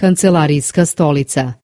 Kancelarijska stolica.